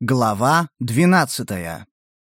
Глава 12.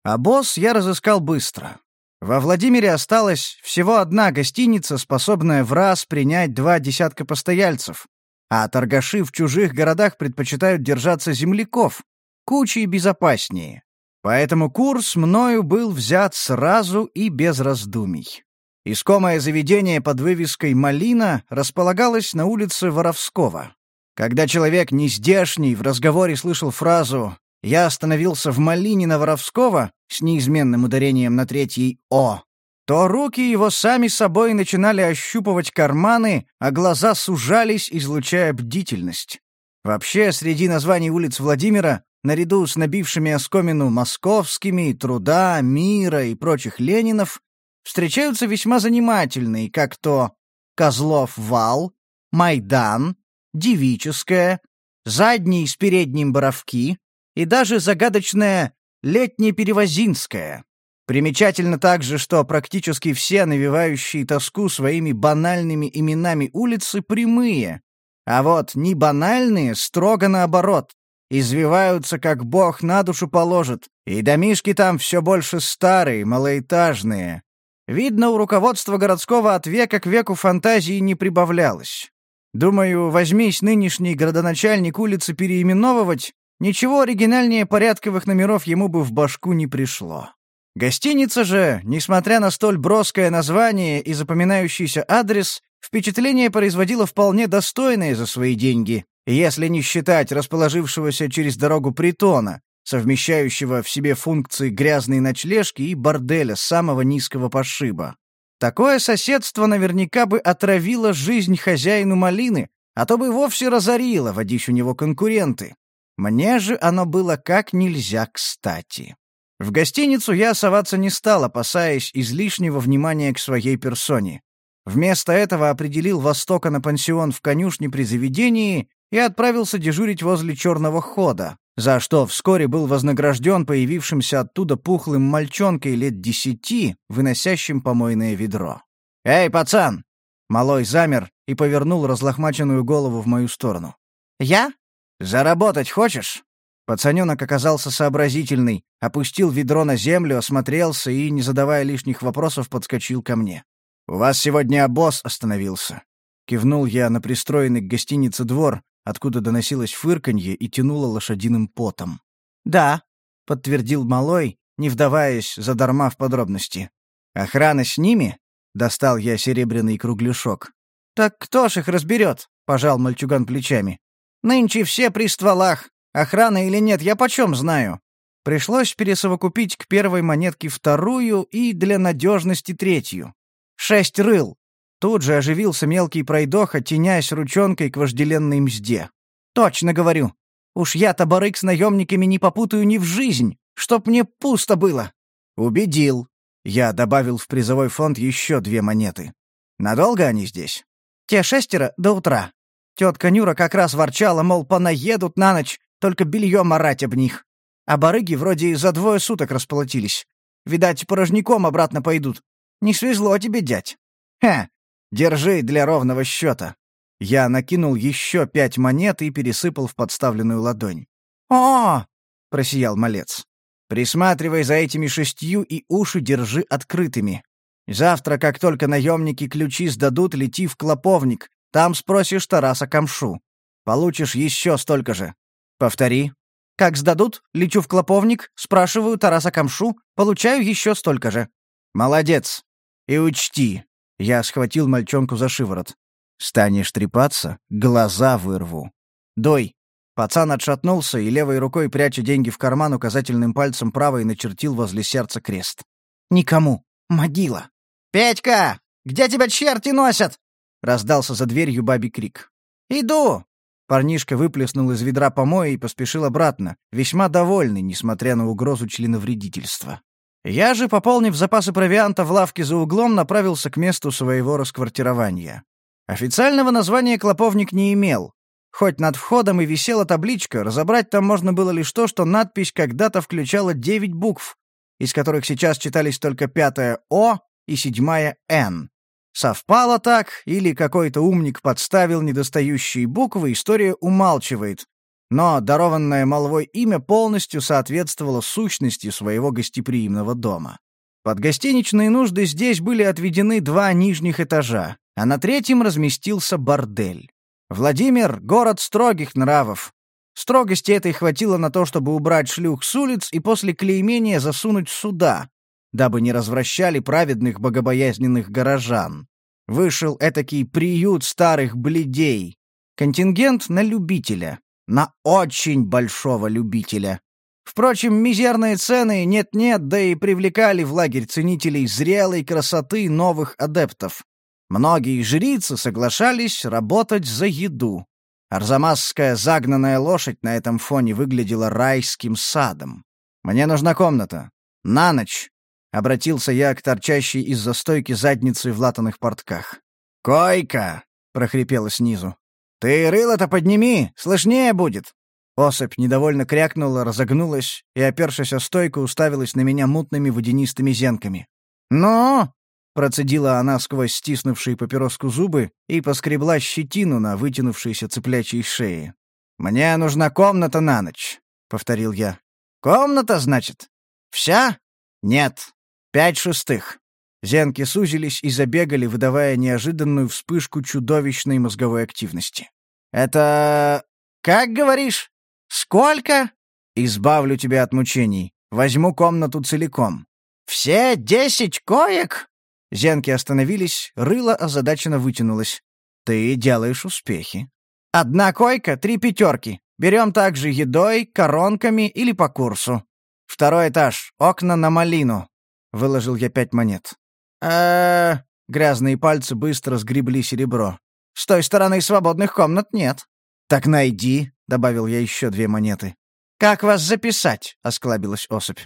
А босс я разыскал быстро. Во Владимире осталась всего одна гостиница, способная в раз принять два десятка постояльцев, а торгаши в чужих городах предпочитают держаться земляков, кучей безопаснее. Поэтому курс мною был взят сразу и без раздумий. Искомое заведение под вывеской «Малина» располагалось на улице Воровского. Когда человек нездешний в разговоре слышал фразу я остановился в малине на Воровского с неизменным ударением на третьей «о», то руки его сами собой начинали ощупывать карманы, а глаза сужались, излучая бдительность. Вообще, среди названий улиц Владимира, наряду с набившими оскомину московскими, труда, мира и прочих Ленинов, встречаются весьма занимательные, как то Козлов вал, Майдан, Девическая, Задний с передним Боровки, и даже загадочная «Летнеперевозинская». Примечательно также, что практически все навевающие тоску своими банальными именами улицы прямые, а вот не банальные, строго наоборот, извиваются, как бог на душу положит, и домишки там все больше старые, малоэтажные. Видно, у руководства городского от века к веку фантазии не прибавлялось. Думаю, возьмись нынешний градоначальник улицы переименовывать, Ничего оригинальнее порядковых номеров ему бы в башку не пришло. Гостиница же, несмотря на столь броское название и запоминающийся адрес, впечатление производило вполне достойное за свои деньги, если не считать расположившегося через дорогу притона, совмещающего в себе функции грязной ночлежки и борделя самого низкого пошиба. Такое соседство наверняка бы отравило жизнь хозяину малины, а то бы вовсе разорило, водись у него конкуренты. Мне же оно было как нельзя кстати. В гостиницу я соваться не стал, опасаясь излишнего внимания к своей персоне. Вместо этого определил Востока на пансион в конюшне при заведении и отправился дежурить возле черного хода, за что вскоре был вознагражден появившимся оттуда пухлым мальчонкой лет десяти, выносящим помойное ведро. «Эй, пацан!» Малой замер и повернул разлохмаченную голову в мою сторону. «Я?» «Заработать хочешь?» Пацаненок оказался сообразительный, опустил ведро на землю, осмотрелся и, не задавая лишних вопросов, подскочил ко мне. «У вас сегодня обоз остановился». Кивнул я на пристроенный к гостинице двор, откуда доносилось фырканье и тянуло лошадиным потом. «Да», — подтвердил малой, не вдаваясь задарма в подробности. «Охрана с ними?» — достал я серебряный кругляшок. «Так кто ж их разберет?» — пожал мальчуган плечами. Нынче все при стволах. Охрана или нет, я почем знаю. Пришлось пересовокупить к первой монетке вторую и для надежности третью. Шесть рыл. Тут же оживился мелкий пройдоха, тенясь ручонкой к вожделенной мзде. «Точно говорю. Уж я-то барык с наемниками не попутаю ни в жизнь, чтоб мне пусто было». «Убедил». Я добавил в призовой фонд еще две монеты. «Надолго они здесь?» «Те шестеро до утра. Тетка Нюра как раз ворчала, мол, понаедут на ночь, только белье марать об них. А барыги вроде за двое суток расплатились. Видать, порожняком обратно пойдут. Не свезло тебе, дядь. Хе, держи для ровного счета. Я накинул еще пять монет и пересыпал в подставленную ладонь. «О!» — просиял малец. «Присматривай за этими шестью и уши держи открытыми. Завтра, как только наемники ключи сдадут, лети в клоповник, там спросишь Тараса Камшу. Получишь еще столько же. Повтори. Как сдадут, лечу в клоповник, спрашиваю Тараса Камшу, получаю еще столько же. Молодец. И учти. Я схватил мальчонку за шиворот. Станешь трепаться, глаза вырву. Дой. Пацан отшатнулся и левой рукой, пряча деньги в карман, указательным пальцем правой начертил возле сердца крест. «Никому. Могила». «Петька! Где тебя черти носят?» — раздался за дверью бабий крик. «Иду!» Парнишка выплеснул из ведра помои и поспешил обратно, весьма довольный, несмотря на угрозу членовредительства. Я же, пополнив запасы провианта в лавке за углом, направился к месту своего расквартирования. Официального названия клоповник не имел. Хоть над входом и висела табличка, разобрать там можно было лишь то, что надпись когда-то включала девять букв, из которых сейчас читались только пятая «О» и седьмая «Н». Совпало так, или какой-то умник подставил недостающие буквы, история умалчивает. но дарованное молвой имя полностью соответствовало сущности своего гостеприимного дома. Под гостиничные нужды здесь были отведены два нижних этажа, а на третьем разместился бордель. Владимир — город строгих нравов. Строгости этой хватило на то, чтобы убрать шлюх с улиц и после клеймения засунуть сюда, дабы не развращали праведных богобоязненных горожан. Вышел этакий приют старых бледей. Контингент на любителя. На очень большого любителя. Впрочем, мизерные цены нет-нет, да и привлекали в лагерь ценителей зрелой красоты новых адептов. Многие жрицы соглашались работать за еду. Арзамасская загнанная лошадь на этом фоне выглядела райским садом. «Мне нужна комната. На ночь!» — обратился я к торчащей из-за стойки задницы в латаных портках. «Койка!» — прохрипело снизу. «Ты рыло-то подними, слышнее будет!» Особь недовольно крякнула, разогнулась и, опершись о стойку, уставилась на меня мутными водянистыми зенками. «Ну?» — процедила она сквозь стиснувшие папироску зубы и поскребла щетину на вытянувшейся цыплячьей шее. «Мне нужна комната на ночь», — повторил я. «Комната, значит? Вся? Нет. Пять шестых». Зенки сузились и забегали, выдавая неожиданную вспышку чудовищной мозговой активности. «Это... как говоришь?» «Сколько?» «Избавлю тебя от мучений. Возьму комнату целиком». «Все десять коек?» Зенки остановились, рыло озадаченно вытянулось. «Ты делаешь успехи». «Одна койка, три пятерки. Берем также едой, коронками или по курсу. Второй этаж, окна на малину». Выложил я пять монет. э Грязные пальцы быстро сгребли серебро. «С той стороны свободных комнат нет». «Так найди», добавил я еще две монеты. «Как вас записать?» — осклабилась особь.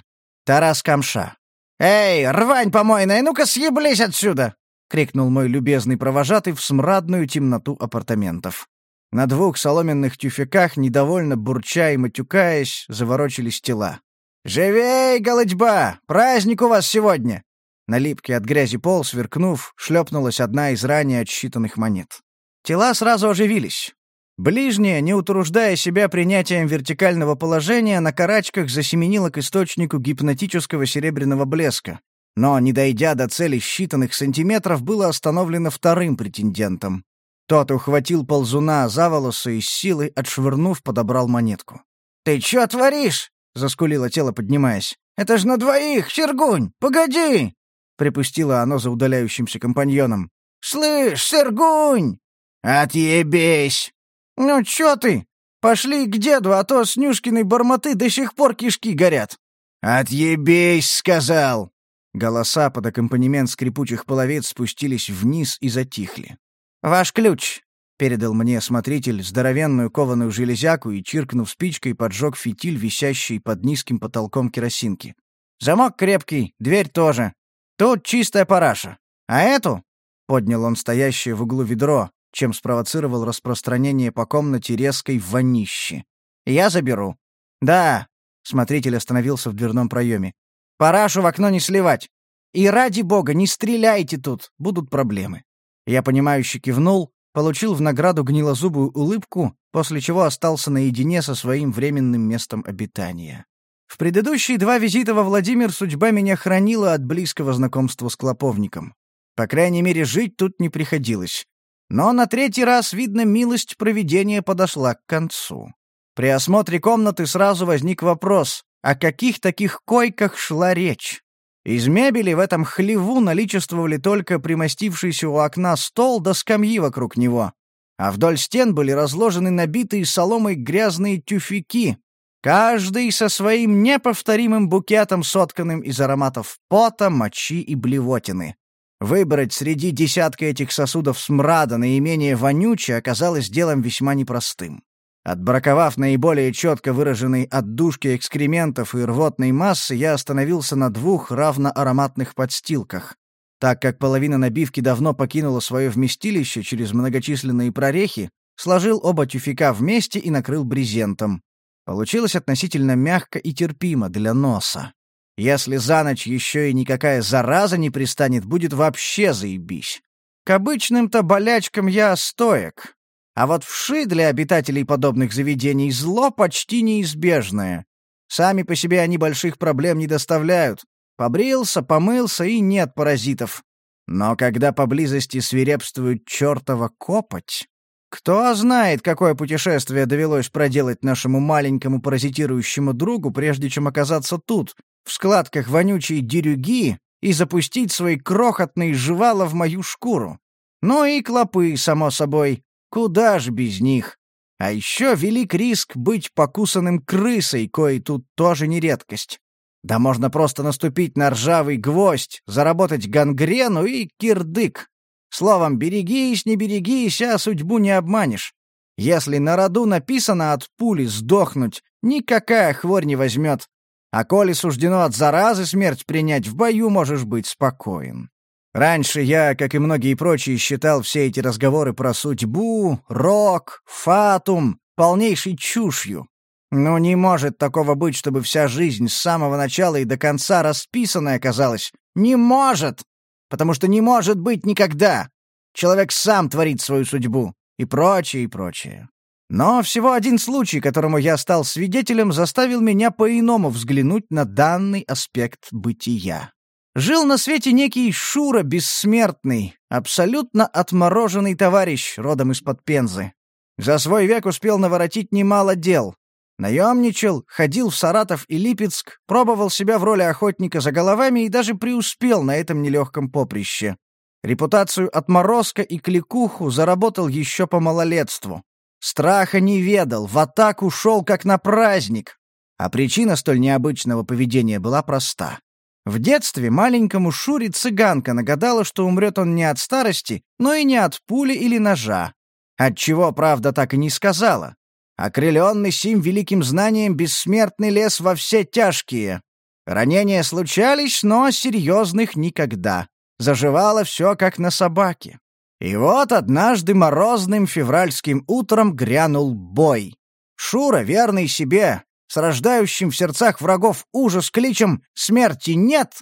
«Тарас Камша». «Эй, рвань помойная, ну-ка съеблись отсюда!» — крикнул мой любезный провожатый в смрадную темноту апартаментов. На двух соломенных тюфяках, недовольно бурча и матюкаясь, заворочились тела. «Живей, голодьба! Праздник у вас сегодня!» На липкий от грязи пол, сверкнув, шлепнулась одна из ранее отсчитанных монет. Тела сразу оживились. Ближняя, не утруждая себя принятием вертикального положения, на карачках засеменила к источнику гипнотического серебряного блеска. Но, не дойдя до цели считанных сантиметров, было остановлено вторым претендентом. Тот ухватил ползуна за волосы и с силой, отшвырнув, подобрал монетку. «Ты чё творишь?» — заскулило тело, поднимаясь. «Это ж на двоих, Сергунь! Погоди!» — припустило оно за удаляющимся компаньоном. «Слышь, Сергунь!» «Отъебись!» «Ну чё ты? Пошли к деду, а то с Нюшкиной барматы до сих пор кишки горят». «Отъебись!» — сказал. Голоса под аккомпанемент скрипучих половец спустились вниз и затихли. «Ваш ключ!» — передал мне смотритель здоровенную кованую железяку и, чиркнув спичкой, поджег фитиль, висящий под низким потолком керосинки. «Замок крепкий, дверь тоже. Тут чистая параша. А эту?» — поднял он стоящее в углу ведро, чем спровоцировал распространение по комнате резкой вонищи. «Я заберу». «Да», — смотритель остановился в дверном проеме. «Парашу в окно не сливать. И ради бога, не стреляйте тут, будут проблемы». Я понимающе кивнул, получил в награду гнилозубую улыбку, после чего остался наедине со своим временным местом обитания. В предыдущие два визита во Владимир судьба меня хранила от близкого знакомства с клоповником. По крайней мере, жить тут не приходилось. Но на третий раз, видно, милость проведения подошла к концу. При осмотре комнаты сразу возник вопрос, о каких таких койках шла речь? Из мебели в этом хлеву наличествовали только примостившийся у окна стол да скамьи вокруг него, а вдоль стен были разложены набитые соломой грязные тюфяки, каждый со своим неповторимым букетом, сотканным из ароматов пота, мочи и блевотины. Выбрать среди десятка этих сосудов смрада наименее вонючий оказалось делом весьма непростым. Отбраковав наиболее четко выраженной отдушки экскрементов и рвотной массы, я остановился на двух равноароматных подстилках. Так как половина набивки давно покинула свое вместилище через многочисленные прорехи, сложил оба тюфика вместе и накрыл брезентом. Получилось относительно мягко и терпимо для носа. Если за ночь еще и никакая зараза не пристанет, будет вообще заебись. К обычным-то болячкам я стоек. А вот вши для обитателей подобных заведений зло почти неизбежное. Сами по себе они больших проблем не доставляют. Побрился, помылся и нет паразитов. Но когда поблизости свирепствует чертова копоть... Кто знает, какое путешествие довелось проделать нашему маленькому паразитирующему другу, прежде чем оказаться тут, в складках вонючей дерюги, и запустить свои крохотные жевала в мою шкуру. Ну и клопы, само собой. Куда ж без них? А еще велик риск быть покусанным крысой, кое тут тоже не редкость. Да можно просто наступить на ржавый гвоздь, заработать гангрену и кирдык. Словом, берегись, не берегись, а судьбу не обманешь. Если на роду написано от пули сдохнуть, никакая хворь не возьмет. А коли суждено от заразы смерть принять, в бою можешь быть спокоен. Раньше я, как и многие прочие, считал все эти разговоры про судьбу, рок, фатум полнейшей чушью. Но не может такого быть, чтобы вся жизнь с самого начала и до конца расписанная оказалась. Не может! Потому что не может быть никогда. Человек сам творит свою судьбу. И прочее, и прочее. Но всего один случай, которому я стал свидетелем, заставил меня по-иному взглянуть на данный аспект бытия. Жил на свете некий Шура Бессмертный, абсолютно отмороженный товарищ, родом из-под Пензы. За свой век успел наворотить немало дел. Наемничал, ходил в Саратов и Липецк, пробовал себя в роли охотника за головами и даже преуспел на этом нелегком поприще. Репутацию отморозка и кликуху заработал еще по малолетству. Страха не ведал, в атаку шел как на праздник. А причина столь необычного поведения была проста. В детстве маленькому Шуре цыганка нагадала, что умрет он не от старости, но и не от пули или ножа. Отчего, правда, так и не сказала. Окрыленный сим великим знанием, бессмертный лес во все тяжкие. Ранения случались, но серьезных никогда. Заживало все, как на собаке. И вот однажды морозным февральским утром грянул бой. Шура, верный себе, с рождающим в сердцах врагов ужас кличем «Смерти нет!»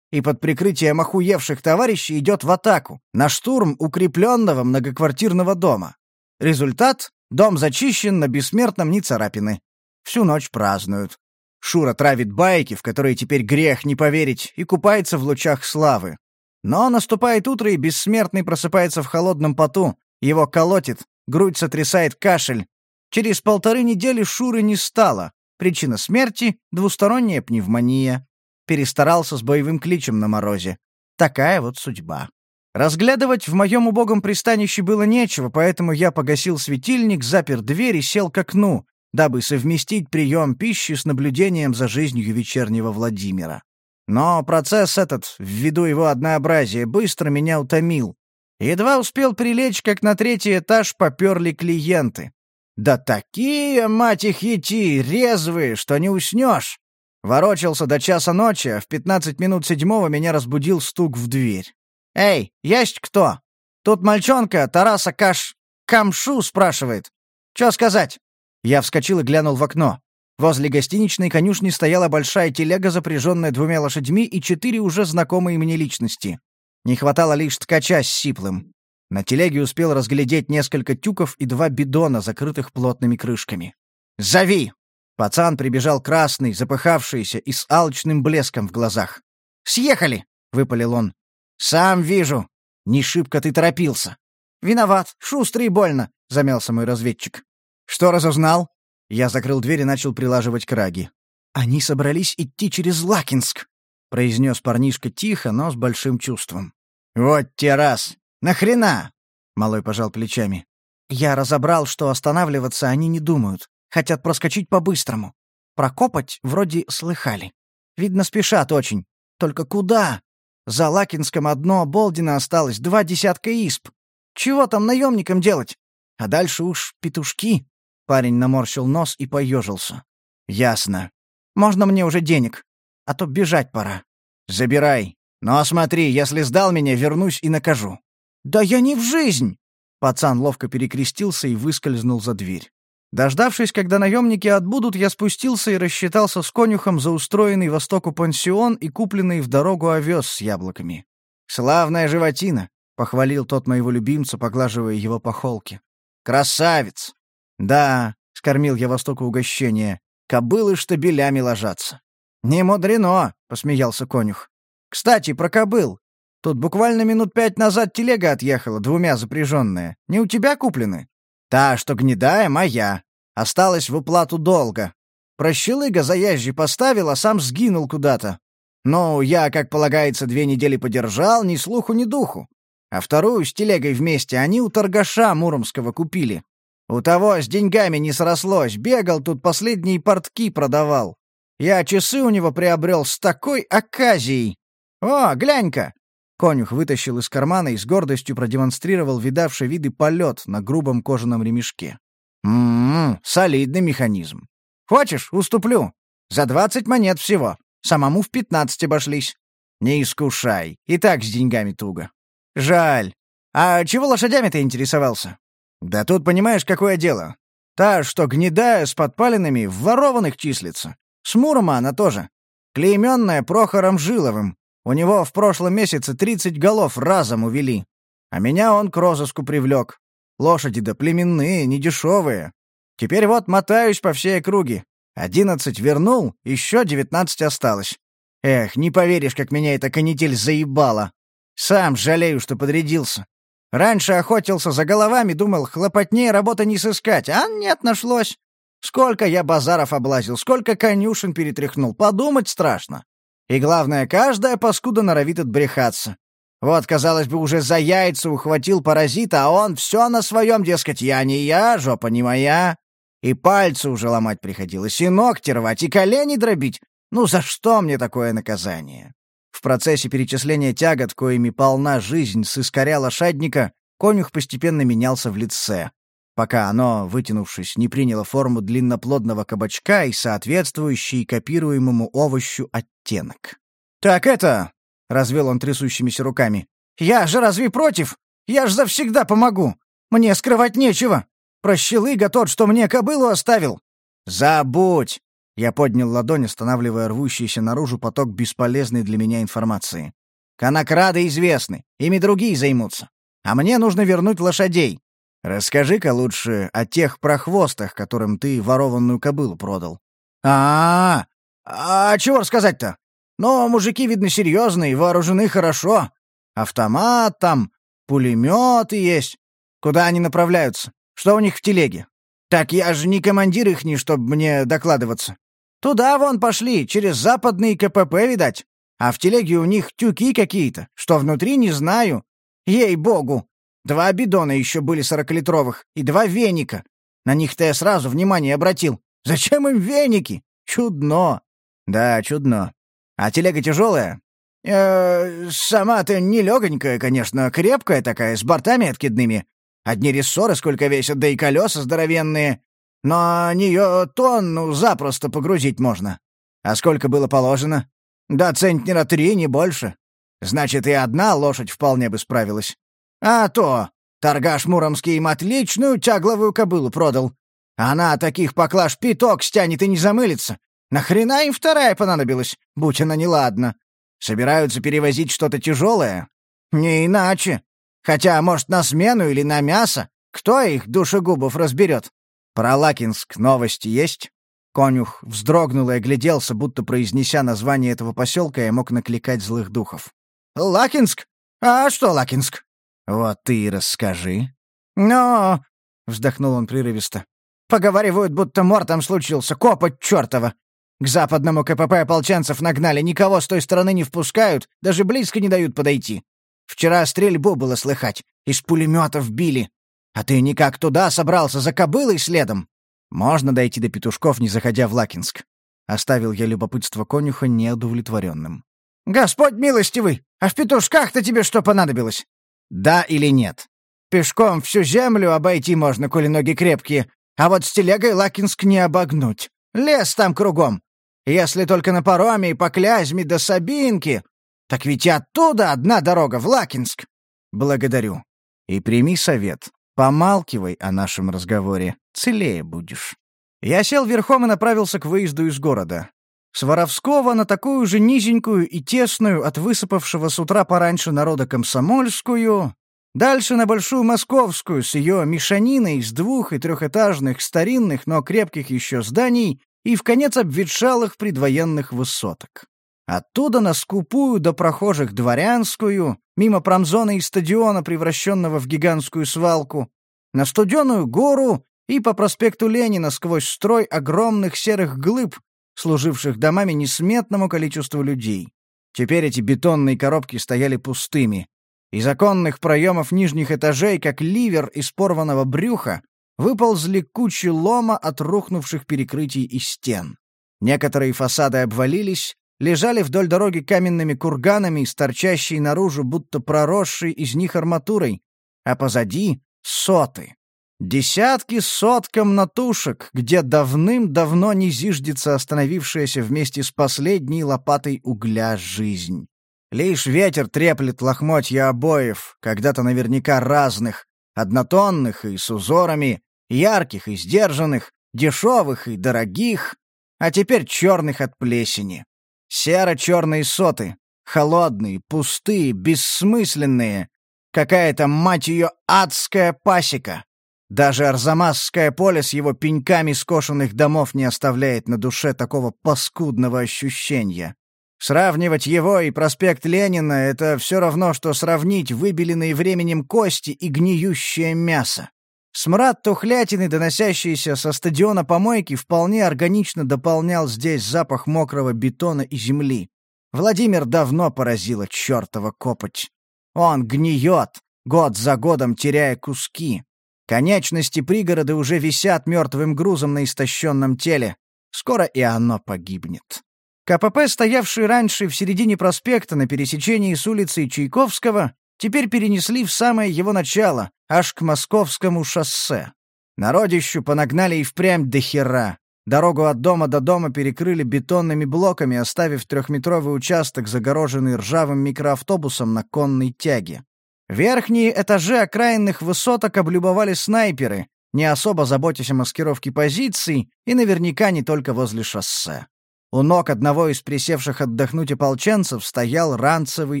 и под прикрытием охуевших товарищей идет в атаку, на штурм укрепленного многоквартирного дома. Результат — дом зачищен, на бессмертном ни царапины. Всю ночь празднуют. Шура травит байки, в которые теперь грех не поверить, и купается в лучах славы. Но наступает утро, и бессмертный просыпается в холодном поту, его колотит, грудь сотрясает кашель. Через полторы недели Шуры не стало, Причина смерти — двусторонняя пневмония. Перестарался с боевым кличем на морозе. Такая вот судьба. Разглядывать в моем убогом пристанище было нечего, поэтому я погасил светильник, запер дверь и сел к окну, дабы совместить прием пищи с наблюдением за жизнью вечернего Владимира. Но процесс этот, ввиду его однообразия, быстро меня утомил. Едва успел прилечь, как на третий этаж поперли клиенты. Да такие, мать их ети, резвые, что не уснешь. Ворочался до часа ночи, а в пятнадцать минут седьмого меня разбудил стук в дверь. «Эй, есть кто? Тут мальчонка Тараса Каш... Камшу спрашивает. Чё сказать?» Я вскочил и глянул в окно. Возле гостиничной конюшни стояла большая телега, запряженная двумя лошадьми и четыре уже знакомые мне личности. Не хватало лишь ткача с сиплым. На телеге успел разглядеть несколько тюков и два бидона, закрытых плотными крышками. «Зови!» Пацан прибежал красный, запыхавшийся и с алчным блеском в глазах. «Съехали!» — выпалил он. «Сам вижу. Не шибко ты торопился». «Виноват. Шустрый и больно», — замялся мой разведчик. «Что разузнал?» Я закрыл дверь и начал прилаживать краги. «Они собрались идти через Лакинск», — произнес парнишка тихо, но с большим чувством. «Вот те раз! «Нахрена?» — малой пожал плечами. «Я разобрал, что останавливаться они не думают. Хотят проскочить по-быстрому. Прокопать вроде слыхали. Видно, спешат очень. Только куда? За Лакинском одно Болдина осталось, два десятка исп. Чего там наемникам делать? А дальше уж петушки». Парень наморщил нос и поежился. «Ясно. Можно мне уже денег? А то бежать пора». «Забирай. Но смотри, если сдал меня, вернусь и накажу». «Да я не в жизнь!» Пацан ловко перекрестился и выскользнул за дверь. Дождавшись, когда наемники отбудут, я спустился и рассчитался с конюхом за устроенный востоку пансион и купленный в дорогу овес с яблоками. «Славная животина!» — похвалил тот моего любимца, поглаживая его по холке. Красавец!» «Да», — скормил я Востоку угощение, — «кобылы штабелями ложатся». «Не мудрено», — посмеялся конюх. «Кстати, про кобыл. Тут буквально минут пять назад телега отъехала, двумя запряженная. Не у тебя куплены?» «Та, что гнедая, моя. Осталась в уплату долга. Прощелыга заезжий поставил, а сам сгинул куда-то. Ну, я, как полагается, две недели подержал, ни слуху, ни духу. А вторую с телегой вместе они у торгаша Муромского купили. У того с деньгами не срослось, бегал тут последние портки продавал. Я часы у него приобрел с такой оказией. О, глянь-ка!» Конюх вытащил из кармана и с гордостью продемонстрировал видавший виды полет на грубом кожаном ремешке. «М-м, солидный механизм. Хочешь, уступлю. За двадцать монет всего. Самому в пятнадцать обошлись. Не искушай, и так с деньгами туго. Жаль. А чего лошадями-то интересовался? Да тут понимаешь, какое дело. Та, что гнедая с подпалинами, в ворованных числится. С Мурома она тоже. Клейменная Прохором Жиловым. У него в прошлом месяце тридцать голов разом увели. А меня он к розыску привлек. Лошади-то племенные, недешевые. Теперь вот мотаюсь по всей округе. Одиннадцать вернул, еще девятнадцать осталось. Эх, не поверишь, как меня эта канитель заебала. Сам жалею, что подрядился. Раньше охотился за головами, думал, хлопотнее работы не сыскать, а нет, нашлось. Сколько я базаров облазил, сколько конюшен перетряхнул, подумать страшно. И главное, каждая паскуда норовит отбрехаться. Вот, казалось бы, уже за яйца ухватил паразита, а он все на своем, дескать, я не я, жопа не моя. И пальцы уже ломать приходилось, и ногти рвать, и колени дробить. Ну за что мне такое наказание? В процессе перечисления тягот, коими полна жизнь сыскаря лошадника, конюх постепенно менялся в лице, пока оно, вытянувшись, не приняло форму длинноплодного кабачка и соответствующий копируемому овощу оттенок. «Так это...» — развел он трясущимися руками. «Я же разве против? Я ж завсегда помогу. Мне скрывать нечего. Прощелыга тот, что мне кобылу оставил!» «Забудь!» Я поднял ладонь, останавливая рвущийся наружу поток бесполезной для меня информации. «Конокрады известны, ими другие займутся. А мне нужно вернуть лошадей. Расскажи-ка лучше о тех прохвостах, которым ты ворованную кобылу продал». «А, -а, -а, -а чего рассказать-то? Но мужики, видно, серьезные, вооружены хорошо. Автомат там, пулеметы есть. Куда они направляются? Что у них в телеге? Так я же не командир ихний, чтобы мне докладываться. Туда вон пошли, через западный КПП, видать. А в телеге у них тюки какие-то, что внутри не знаю. Ей-богу. Два бидона еще были сорокалитровых и два веника. На них-то я сразу внимание обратил. Зачем им веники? Чудно. Да, чудно. А телега тяжелая? Э, сама-то не легонькая, конечно, крепкая такая, с бортами откидными. Одни рессоры сколько весят, да и колеса здоровенные. Но нее тонну запросто погрузить можно. А сколько было положено? Да центнера три, не больше. Значит, и одна лошадь вполне бы справилась. А то, торгаш Муромский им отличную тягловую кобылу продал. Она таких поклаж пяток стянет и не замылится. Нахрена им вторая понадобилась, будь она неладна? Собираются перевозить что-то тяжелое? Не иначе. Хотя, может, на смену или на мясо? Кто их, душегубов, разберет? Про Лакинск новости есть?» Конюх вздрогнул и огляделся, будто произнеся название этого поселка, я мог накликать злых духов. «Лакинск? А что Лакинск?» «Вот ты и расскажи». «Но...» — вздохнул он прерывисто. «Поговаривают, будто мор там случился, копоть чертова. К западному КПП ополченцев нагнали, никого с той стороны не впускают, даже близко не дают подойти. Вчера стрельбу было слыхать, из пулеметов били. А ты никак туда собрался, за кобылой следом? Можно дойти до петушков, не заходя в Лакинск. Оставил я любопытство конюха неудовлетворенным. «Господь милостивый, а в петушках-то тебе что понадобилось?» «Да или нет?» «Пешком всю землю обойти можно, коли ноги крепкие, а вот с телегой Лакинск не обогнуть. Лес там кругом. Если только на пароме и по Клязьме до Сабинки, так ведь и оттуда одна дорога в Лакинск. Благодарю. И прими совет. Помалкивай о нашем разговоре. Целее будешь. Я сел верхом и направился к выезду из города. С Воровского на такую же низенькую и тесную от высыпавшего с утра пораньше народа комсомольскую Дальше на Большую Московскую с ее мешаниной из двух- и трехэтажных старинных, но крепких еще зданий и в конец обветшалых предвоенных высоток. Оттуда на скупую до прохожих дворянскую, мимо промзоны и стадиона, превращенного в гигантскую свалку, на студеную гору и по проспекту Ленина сквозь строй огромных серых глыб, служивших домами несметному количеству людей. Теперь эти бетонные коробки стояли пустыми. Из оконных проемов нижних этажей, как ливер из порванного брюха, выползли кучи лома от рухнувших перекрытий и стен. Некоторые фасады обвалились, лежали вдоль дороги каменными курганами с торчащей наружу, будто проросшей из них арматурой, а позади — соты. Десятки сот комнатушек, где давным-давно не зиждется остановившаяся вместе с последней лопатой угля жизнь. Лишь ветер треплет лохмотья обоев, когда-то наверняка разных, однотонных и с узорами, ярких и сдержанных, дешевых и дорогих, а теперь черных от плесени. Серо-черные соты, холодные, пустые, бессмысленные. Какая-то, мать ее, адская пасека. Даже Арзамасское поле с его пеньками скошенных домов не оставляет на душе такого паскудного ощущения. Сравнивать его и проспект Ленина — это все равно, что сравнить выбеленные временем кости и гниющее мясо. Смрад тухлятины, доносящийся со стадиона помойки, вполне органично дополнял здесь запах мокрого бетона и земли. Владимир давно поразила чертова копоть. Он гниет, год за годом теряя куски. Конечности пригорода уже висят мертвым грузом на истощенном теле. Скоро и оно погибнет. КПП, стоявший раньше в середине проспекта на пересечении с улицей Чайковского, теперь перенесли в самое его начало, аж к московскому шоссе. Народищу понагнали и впрямь до хера. Дорогу от дома до дома перекрыли бетонными блоками, оставив трехметровый участок, загороженный ржавым микроавтобусом на конной тяге. Верхние этажи окраинных высоток облюбовали снайперы, не особо заботясь о маскировке позиций и наверняка не только возле шоссе. У ног одного из присевших отдохнуть ополченцев стоял ранцевый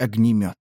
огнемет.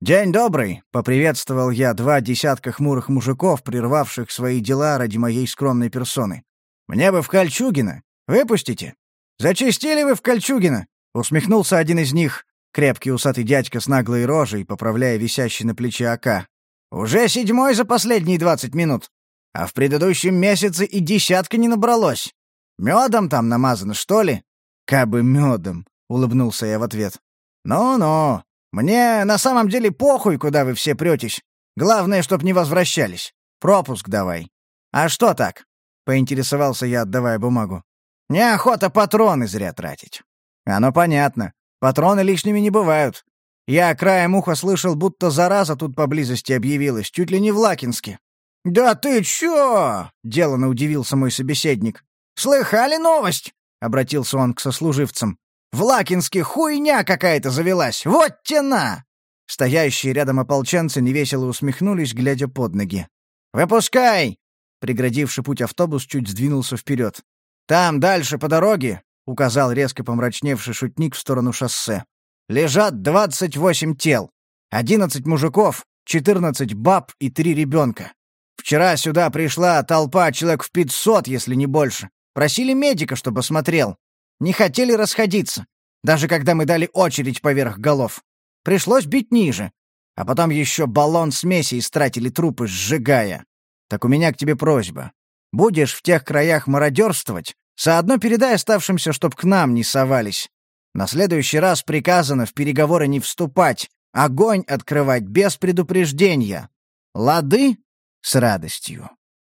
«День добрый!» — поприветствовал я два десятка хмурых мужиков, прервавших свои дела ради моей скромной персоны. «Мне бы в Кольчугино! Выпустите!» «Зачистили вы в Кольчугино!» — усмехнулся один из них, крепкий усатый дядька с наглой рожей, поправляя висящий на плече ока. «Уже седьмой за последние двадцать минут, а в предыдущем месяце и десятка не набралось. Медом там намазано, что ли?» «Кабы медом!» — улыбнулся я в ответ. «Ну-ну, мне на самом деле похуй, куда вы все претесь. Главное, чтоб не возвращались. Пропуск давай». «А что так?» — поинтересовался я, отдавая бумагу. «Неохота патроны зря тратить». «Оно понятно. Патроны лишними не бывают. Я краем уха слышал, будто зараза тут поблизости объявилась, чуть ли не в Лакинске». «Да ты чё?» — делано удивился мой собеседник. «Слыхали новость?» — обратился он к сослуживцам. В Лакинске хуйня какая-то завелась! Вот тена!» Стоящие рядом ополченцы невесело усмехнулись, глядя под ноги. «Выпускай!» Преградивший путь автобус чуть сдвинулся вперед. «Там, дальше, по дороге», — указал резко помрачневший шутник в сторону шоссе. «Лежат двадцать восемь тел. Одиннадцать мужиков, четырнадцать баб и три ребенка. Вчера сюда пришла толпа человек в пятьсот, если не больше. Просили медика, чтобы смотрел. Не хотели расходиться, даже когда мы дали очередь поверх голов. Пришлось бить ниже. А потом еще баллон смеси истратили трупы, сжигая. Так у меня к тебе просьба. Будешь в тех краях мародерствовать, заодно передай оставшимся, чтоб к нам не совались. На следующий раз приказано в переговоры не вступать, огонь открывать без предупреждения. Лады? С радостью.